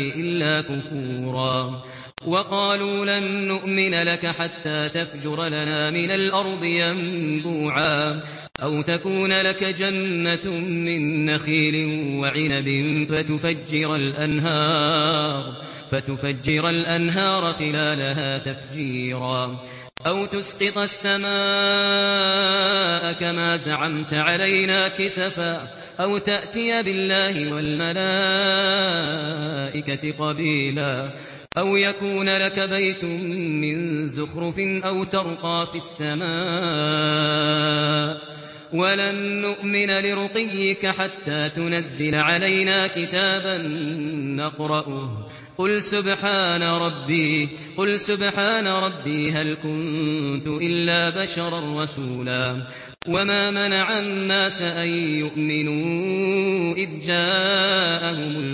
إلا كفورا. وقالوا لن نؤمن لك حتى تفجر لنا من الأرض ينبوعا. أو تكون لك جنة من نخيل وعنب فتفجر الأنهار فتفجر الأنهار خلالها تفجيرا. أو تسقط السماء كما زعمت علينا كسفا. أو تأتي بالله والملائكة قبيلا. أو يكون لك بيت من زخرف أو ترقى في السماء. ولن نؤمن لرقيك حتى تنزل علينا كتابا نقرأه. قل سبحان ربي قل سبحان ربي هل كنت إلا بشرا رسولا. وما منع الناس أن يؤمنوا إذ جاءهم